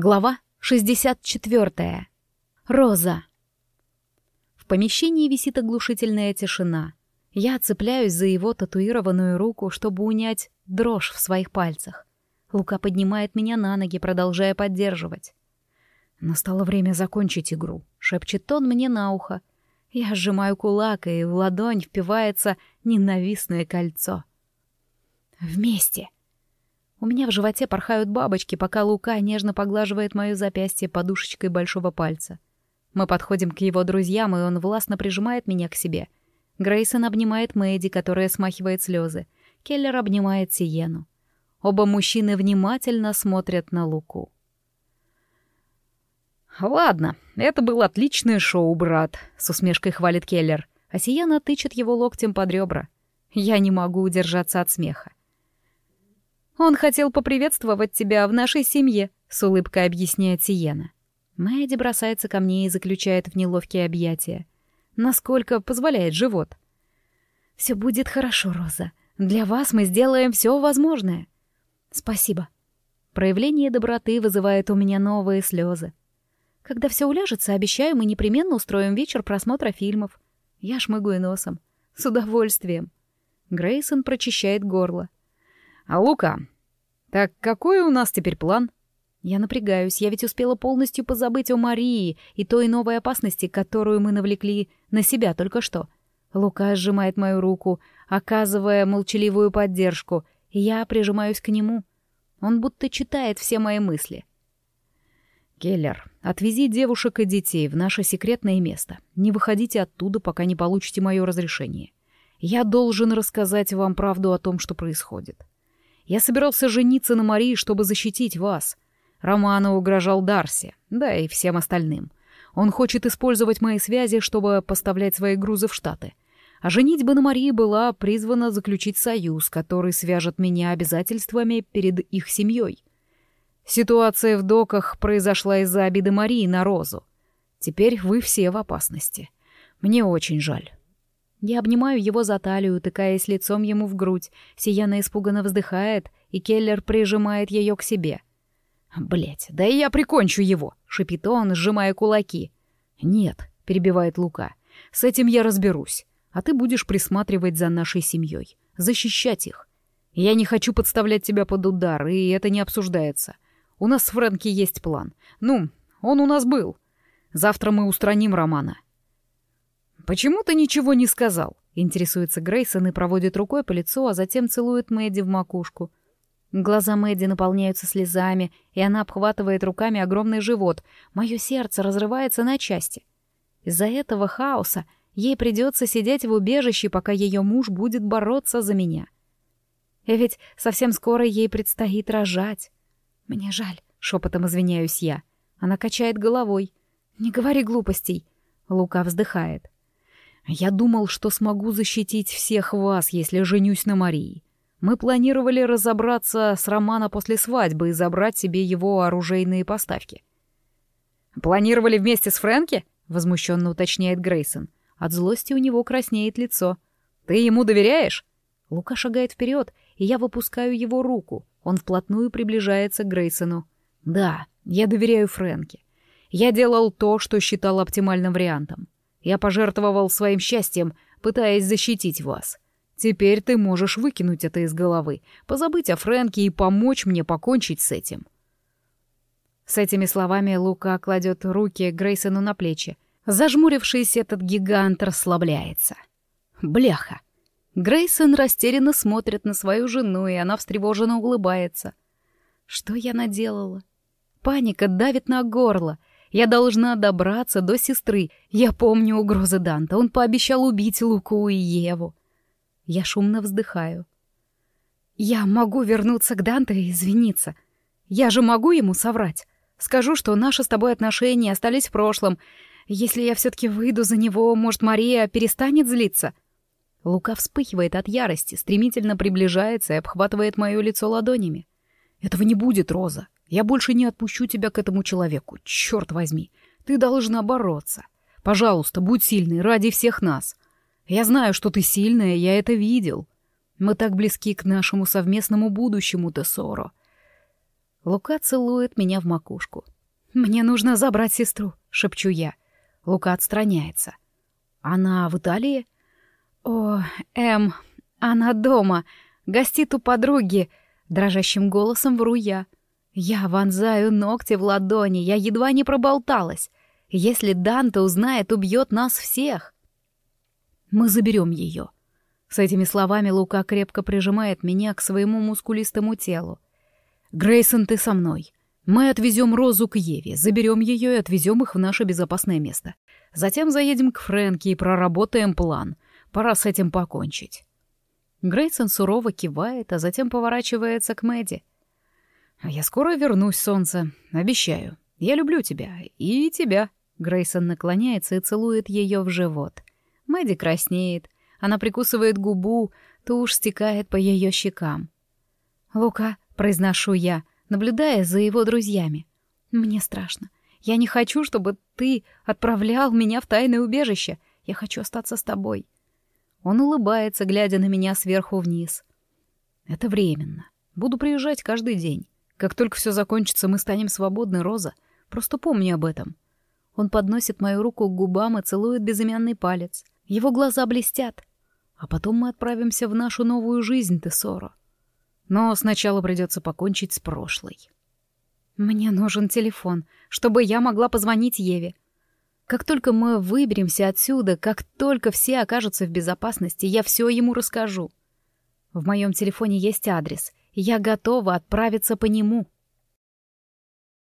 Глава 64. Роза. В помещении висит оглушительная тишина. Я цепляюсь за его татуированную руку, чтобы унять дрожь в своих пальцах. Лука поднимает меня на ноги, продолжая поддерживать. «Настало время закончить игру», — шепчет он мне на ухо. Я сжимаю кулак, и в ладонь впивается ненавистное кольцо. «Вместе», у меня в животе порхают бабочки, пока Лука нежно поглаживает моё запястье подушечкой большого пальца. Мы подходим к его друзьям, и он властно прижимает меня к себе. Грейсон обнимает Мэдди, которая смахивает слезы. Келлер обнимает Сиену. Оба мужчины внимательно смотрят на Луку. «Ладно, это было отличное шоу, брат», — с усмешкой хвалит Келлер, а Сиена тычет его локтем под ребра. Я не могу удержаться от смеха. «Он хотел поприветствовать тебя в нашей семье», — с улыбкой объясняет Сиена. Мэдди бросается ко мне и заключает в неловкие объятия. Насколько позволяет живот. «Все будет хорошо, Роза. Для вас мы сделаем все возможное». «Спасибо». Проявление доброты вызывает у меня новые слезы. Когда все уляжется, обещаю, мы непременно устроим вечер просмотра фильмов. Я шмыгаю носом. С удовольствием. Грейсон прочищает горло. А Лука, так какой у нас теперь план? Я напрягаюсь, я ведь успела полностью позабыть о Марии и той новой опасности, которую мы навлекли на себя только что. Лука сжимает мою руку, оказывая молчаливую поддержку, и я прижимаюсь к нему. Он будто читает все мои мысли. «Келлер, отвези девушек и детей в наше секретное место. Не выходите оттуда, пока не получите мое разрешение. Я должен рассказать вам правду о том, что происходит. Я собирался жениться на Марии, чтобы защитить вас. Роману угрожал Дарси, да и всем остальным. Он хочет использовать мои связи, чтобы поставлять свои грузы в Штаты. А женитьба на Марии была призвана заключить союз, который свяжет меня обязательствами перед их семьей. Ситуация в доках произошла из-за обиды Марии на Розу. Теперь вы все в опасности. Мне очень жаль. Я обнимаю его за талию, утыкаясь лицом ему в грудь. Сияна испуганно вздыхает, и Келлер прижимает ее к себе. Блять, да и я прикончу его!» — шипит он, сжимая кулаки. «Нет», — перебивает Лука, — «с этим я разберусь, а ты будешь присматривать за нашей семьей, защищать их. Я не хочу подставлять тебя под удар, и это не обсуждается. У нас с Фрэнки есть план. Ну, он у нас был. Завтра мы устраним Романа. «Почему ты ничего не сказал?» — интересуется Грейсон и проводит рукой по лицу, а затем целует Мэдди в макушку. Глаза Мэдди наполняются слезами, и она обхватывает руками огромный живот. Мое сердце разрывается на части. Из-за этого хаоса ей придется сидеть в убежище, пока ее муж будет бороться за меня. И ведь совсем скоро ей предстоит рожать. Мне жаль, шепотом извиняюсь я. Она качает головой. Не говори глупостей. Лука вздыхает. Я думал, что смогу защитить всех вас, если женюсь на Марии. Мы планировали разобраться с Романа после свадьбы и забрать себе его оружейные поставки. «Планировали вместе с Фрэнки?» — возмущенно уточняет Грейсон. От злости у него краснеет лицо. «Ты ему доверяешь?» Лука шагает вперед, и я выпускаю его руку. Он вплотную приближается к Грейсону. «Да, я доверяю Фрэнке. Я делал то, что считал оптимальным вариантом. Я пожертвовал своим счастьем, пытаясь защитить вас. Теперь ты можешь выкинуть это из головы, позабыть о Фрэнке и помочь мне покончить с этим». С этими словами Лука кладет руки Грейсону на плечи. Зажмурившись, этот гигант расслабляется. «Бляха!» Грейсон растерянно смотрит на свою жену, и она встревоженно улыбается. «Что я наделала?» Паника давит на горло. Я должна добраться до сестры. Я помню угрозы Данта. Он пообещал убить Луку и Еву. Я шумно вздыхаю. Я могу вернуться к Данте и извиниться. Я же могу ему соврать. Скажу, что наши с тобой отношения остались в прошлом. Если я все-таки выйду за него, может, Мария перестанет злиться?» Лука вспыхивает от ярости, стремительно приближается и обхватывает мое лицо ладонями. «Этого не будет, Роза. Я больше не отпущу тебя к этому человеку, черт возьми. Ты должна бороться. Пожалуйста, будь сильной ради всех нас. Я знаю, что ты сильная, я это видел. Мы так близки к нашему совместному будущему, Тесоро. Лука целует меня в макушку. «Мне нужно забрать сестру», — шепчу я. Лука отстраняется. «Она в Италии?» «О, Эм, она дома, гостит у подруги», — дрожащим голосом вру я. Я вонзаю ногти в ладони, я едва не проболталась. Если Данте узнает, убьет нас всех. Мы заберем ее. С этими словами Лука крепко прижимает меня к своему мускулистому телу. «Грейсон, ты со мной. Мы отвезем Розу к Еве, заберем ее и отвезем их в наше безопасное место. Затем заедем к Фрэнке и проработаем план. Пора с этим покончить». Грейсон сурово кивает, а затем поворачивается к Мэдди. «Я скоро вернусь, солнце. Обещаю. Я люблю тебя. И тебя». Грейсон наклоняется и целует ее в живот. Мэдди краснеет. Она прикусывает губу, тушь стекает по ее щекам. «Лука», — произношу я, наблюдая за его друзьями. «Мне страшно. Я не хочу, чтобы ты отправлял меня в тайное убежище. Я хочу остаться с тобой». Он улыбается, глядя на меня сверху вниз. «Это временно. Буду приезжать каждый день. Как только все закончится, мы станем свободны, Роза. Просто помни об этом». Он подносит мою руку к губам и целует безымянный палец. Его глаза блестят. А потом мы отправимся в нашу новую жизнь, Тессоро. Но сначала придется покончить с прошлой. Мне нужен телефон, чтобы я могла позвонить Еве. Как только мы выберемся отсюда, как только все окажутся в безопасности, я все ему расскажу. В моем телефоне есть адрес, я готова отправиться по нему.